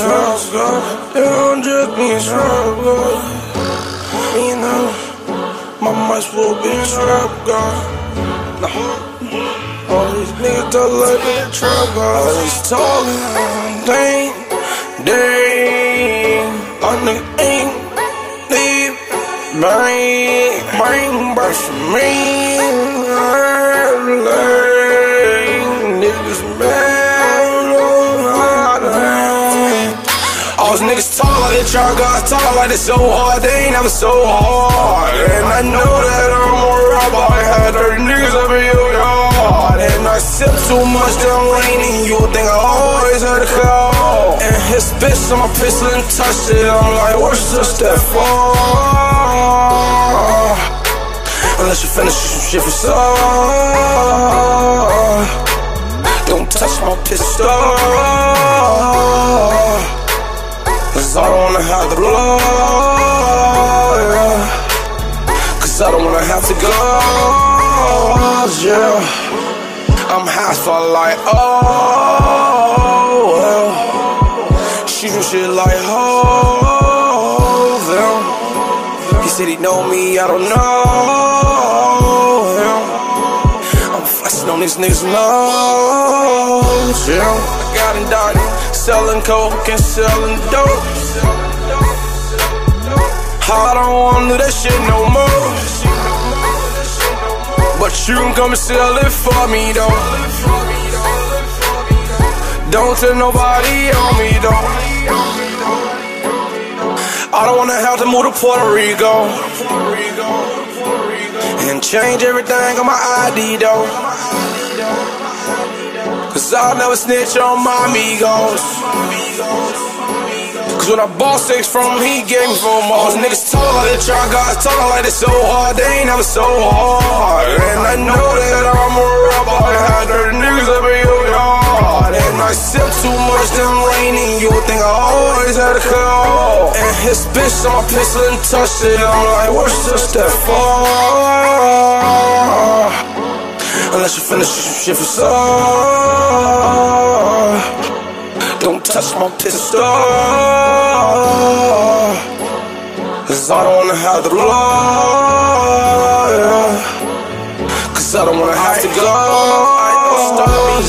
God. They don't be in trap God. You know, my might will be trap. Nah. All these niggas talk like they trap God. All these talking, dang, dang. My nigga ain't leave. Bang, bang, burst me. Niggas talk like they try God talk like they so hard, they ain't never so hard. And I know that I'm a robber, I had dirty niggas up in your yard. And I sip too much, then leaning, you think I always had a call. And his bitch on my pistol and touched it, I'm like, what's just that for? Unless you finish some shit for so. Don't touch my pistol. Cause I don't wanna have to blow, yeah. Cause I don't wanna have to go, yeah. I'm high for like, oh, well. She do shit like, oh, them. He said he know me, I don't know I'm on these niggas' nose, yeah. I got indicted selling coke and selling dope. I don't wanna do that shit no more. But you can come and sell it for me though. Don't tell nobody on me though. I don't wanna have to move to Puerto Rico and change everything on my ID though. Cause I'll never snitch on my amigos. Cause when I bought six from him, he gave me from all. Niggas talk like they try God, talk like they so hard, they ain't never so hard. And I know that I sip too much, then raining, you. Would think I always had a call. And his bitch on my pistol and touched it, I'm like, what's just that for? Unless you finish some shit for so Don't touch my pistol. Cause I don't wanna have the blow Cause I don't wanna have to go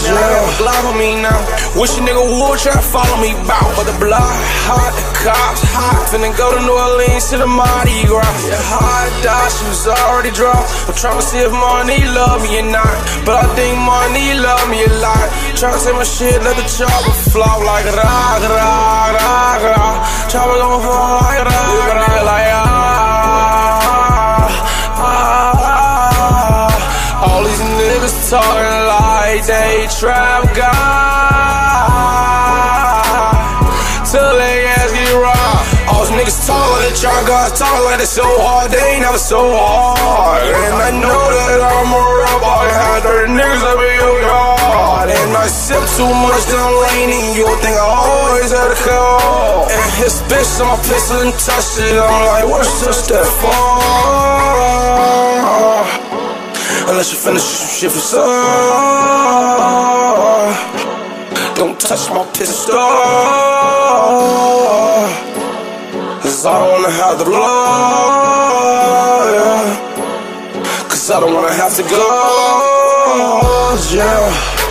yeah. Block on me now. Wish a nigga would try to follow me bout. But the block hot, the cops hot. Finna go to New Orleans to the Mardi Gras. Yeah, hard die, she was already dropped. I'm trying to see if money love me or not. But I think money love me a lot. Trying to say my shit, let the chopper flop like rock, rock, rock, rock. Chopper gon' fall like rock, rock, they trap God. Till they ass get robbed All these niggas like they trap God Talk like they so hard, they ain't never so hard. And I know that I'm a robber I had dirty niggas up in your yard. And I sip too much, then I'm raining You think I always had a call And his bitch on my pistol and touched it. I'm like, what's just that for? Unless you finish some shit for some. Don't touch my pistol. Cause I don't wanna have the blow. Yeah. Cause I don't wanna have to go. Yeah.